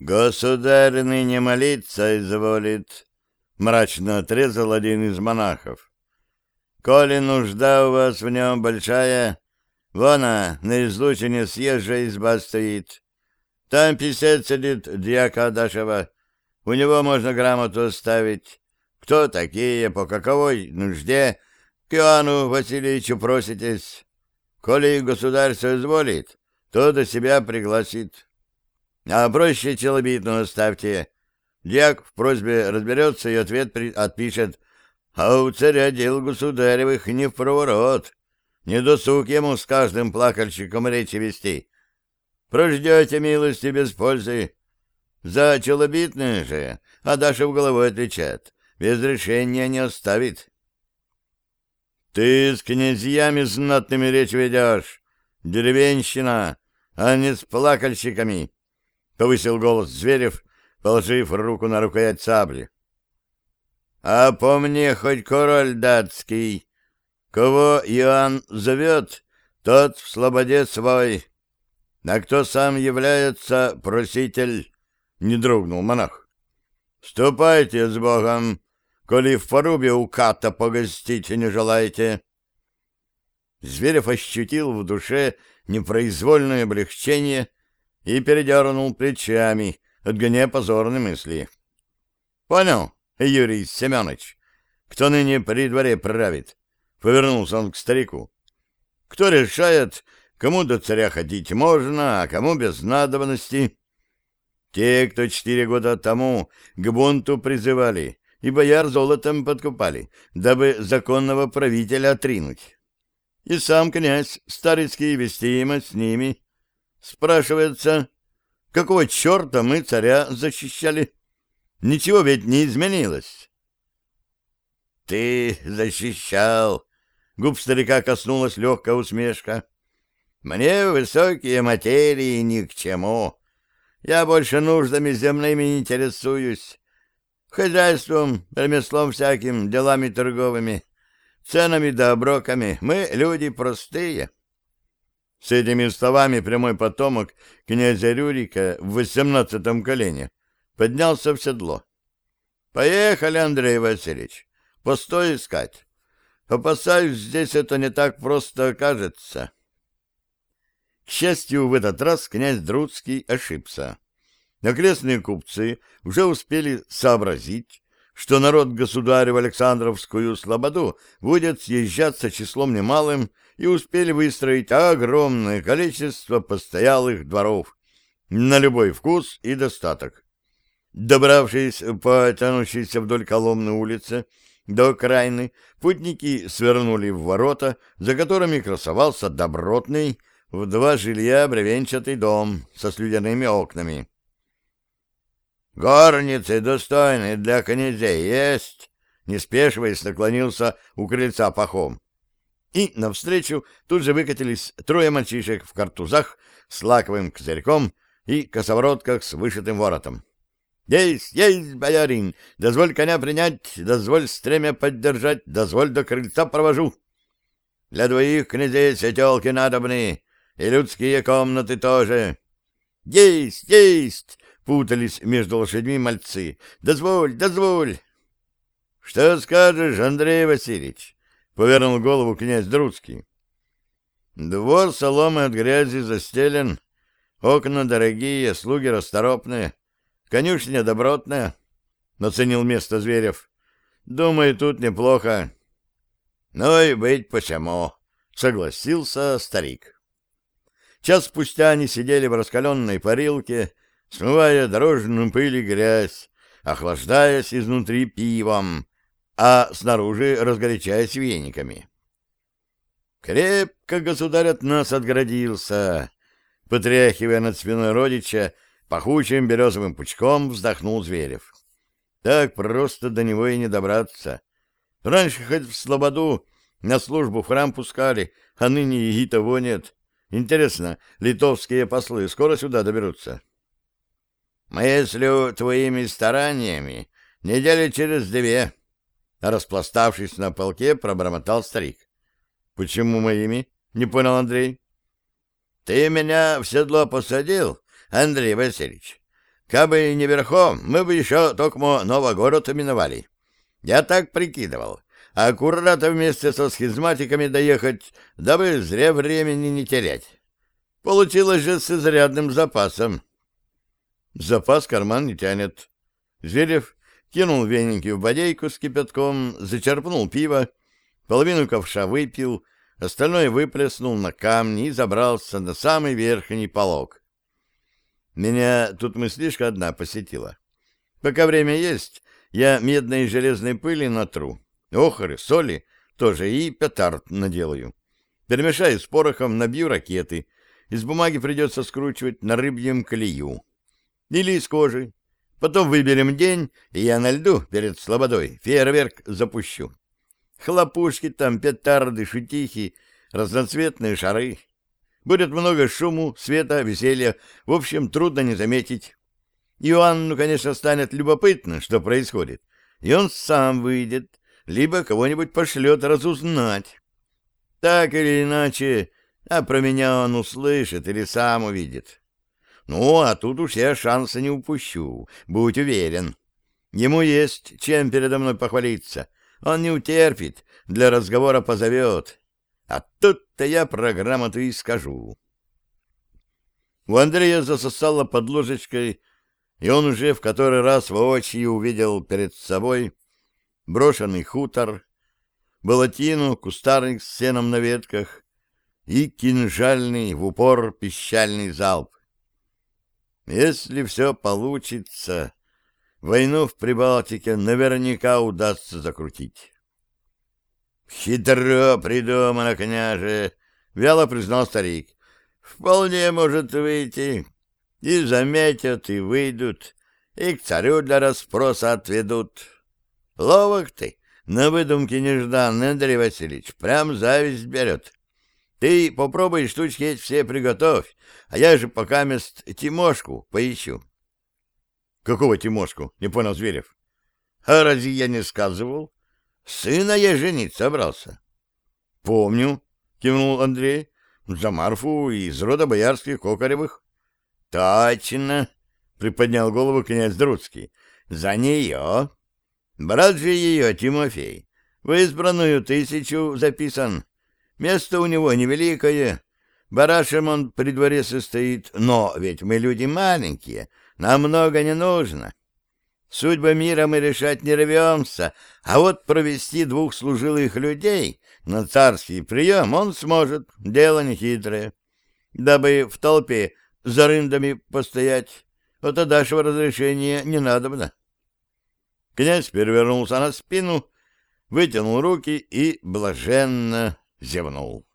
Государь ныне молиться изволит, — мрачно отрезал один из монахов. Коли нужда у вас в нем большая, вон она, на излучине съезжая изба стоит. Там писец сидит дьяка Адашева. У него можно грамоту оставить. Кто такие, по каковой нужде, к Иоанну Васильевичу проситесь. Коли государь соизволит, то до себя пригласит. А проще челобитную оставьте. Дьяк в просьбе разберется и ответ отпишет — а у царя дел государевых не в проворот. Не досуг ему с каждым плакальщиком речи вести. Прождете милости без пользы. За челобитное же Адашев головой отвечает. Без решения не оставит. Ты с князьями знатными речь ведешь, деревенщина, а не с плакальщиками, — повысил голос Зверев, положив руку на рукоять сабли. А по мне хоть король датский. Кого Иоанн зовет, тот в слободе свой. А кто сам является проситель, не дрогнул монах. Ступайте с Богом, коли в порубе у ката погостить не желаете. Зверев ощутил в душе непроизвольное облегчение и передернул плечами, отгоняя позорные мысли. — Понял, Юрий Семенович, кто ныне при дворе правит? Повернулся он к старику. Кто решает, кому до царя ходить можно, а кому без надобности? Те, кто четыре года тому к бунту призывали и бояр золотом подкупали, дабы законного правителя отринуть. И сам князь Старицкий вестимо с ними. Спрашивается, какого черта мы царя защищали? Ничего ведь не изменилось. Ты защищал. Губ старика коснулась легкая усмешка. Мне высокие материи ни к чему. Я больше нуждами земными не интересуюсь. Хозяйством, ремеслом всяким, делами торговыми, ценами да оброками. Мы люди простые. С этими словами прямой потомок князя Рюрика в восемнадцатом колене поднялся в седло. «Поехали, Андрей Васильевич, постой искать. Опасаюсь, здесь это не так просто окажется». К счастью, в этот раз князь Друцкий ошибся. Окрестные купцы уже успели сообразить, что народ государя в Александровскую слободу будет съезжаться числом немалым и успели выстроить огромное количество постоялых дворов на любой вкус и достаток. Добравшись по тянущейся вдоль Коломны улице до окраины, путники свернули в ворота, за которыми красовался добротный в два жилья бревенчатый дом со слюдяными окнами. «Горницы достойные для князей есть!» Не спешиваясь, наклонился у крыльца пахом. И навстречу тут же выкатились трое мальчишек в картузах с лаковым козырьком и косоворотках с вышитым воротом. «Есть, есть, боярин! Дозволь коня принять, дозволь стремя поддержать, дозволь до крыльца провожу. Для двоих князей светелки надобны, и людские комнаты тоже. Есть, есть!» — путались между лошадьми мальцы. «Дозволь, дозволь!» «Что скажешь, Андрей Васильевич?» — повернул голову князь Друцкий. «Двор соломы от грязи застелен, окна дорогие, слуги расторопные». Конюшня добротная, — наценил место Зверев. Думаю, тут неплохо. Ну и быть посему, — согласился старик. Час спустя они сидели в раскаленной парилке, смывая дорожную пыль и грязь, охлаждаясь изнутри пивом, а снаружи разгорячаясь вениками. Крепко государь от нас отгородился, потряхивая над спиной родича, Пахучим березовым пучком вздохнул Зверев. Так просто до него и не добраться. Раньше хоть в Слободу на службу в храм пускали, а ныне и того нет. Интересно, литовские послы скоро сюда доберутся? Мыслю твоими стараниями недели через две, распластавшись на полке, пробормотал старик. Почему моими? Не понял Андрей. Ты меня в седло посадил, Андрей Васильевич, Кабы не верхом, мы бы еще только Новогород миновали. Я так прикидывал. Аккуратно вместе со схизматиками доехать, дабы зря времени не терять. Получилось же с изрядным запасом. Запас карман не тянет. Зверев кинул веники в бодейку с кипятком, зачерпнул пиво, половину ковша выпил, остальное выплеснул на камни и забрался на самый верхний полог. Меня тут мыслишка одна посетила. Пока время есть, я медной и железной пыли натру, охры, соли тоже и петард наделаю. Перемешаю с порохом, набью ракеты. Из бумаги придется скручивать на рыбьем колею. Или из кожи. Потом выберем день, и я на льду перед слободой фейерверк запущу. Хлопушки там, петарды, шутихи, разноцветные шары. Будет много шуму, света, веселья. В общем, трудно не заметить. Иоанну, конечно, станет любопытно, что происходит. И он сам выйдет, либо кого-нибудь пошлет разузнать. Так или иначе, а про меня он услышит или сам увидит. Ну, а тут уж я шанса не упущу, будь уверен. Ему есть чем передо мной похвалиться. Он не утерпит, для разговора позовет. А тут-то я программу-то и скажу. У Андрея засосало под ложечкой, и он уже в который раз воочию увидел перед собой брошенный хутор, болотину, кустарник с сеном на ветках и кинжальный в упор пищальный залп. Если все получится, войну в Прибалтике наверняка удастся закрутить. «Хитро придумано, княже!» — вяло признал старик. «Вполне может выйти. И заметят, и выйдут, и к царю для расспроса отведут. Ловок ты, на выдумке нежданный, Андрей Васильевич, прям зависть берет. Ты попробуй штучки эти все приготовь, а я же пока мест Тимошку поищу. — Какого Тимошку? — не понял Зверев. — А разве я не сказывал? Сына я женить собрался. — Помню, — кивнул Андрей, — за Марфу из рода боярских Кокаревых. — Точно, — приподнял голову князь Друцкий, — за нее. Брат же ее, Тимофей, в избранную тысячу записан. Место у него невеликое, барашем он при дворе состоит, но ведь мы люди маленькие, нам много не нужно. Судьбы мира мы решать не рвемся, а вот провести двух служилых людей на царский прием он сможет, дело нехитрое. Дабы в толпе за рындами постоять, вот нашего разрешения не надобно. Князь перевернулся на спину, вытянул руки и блаженно зевнул.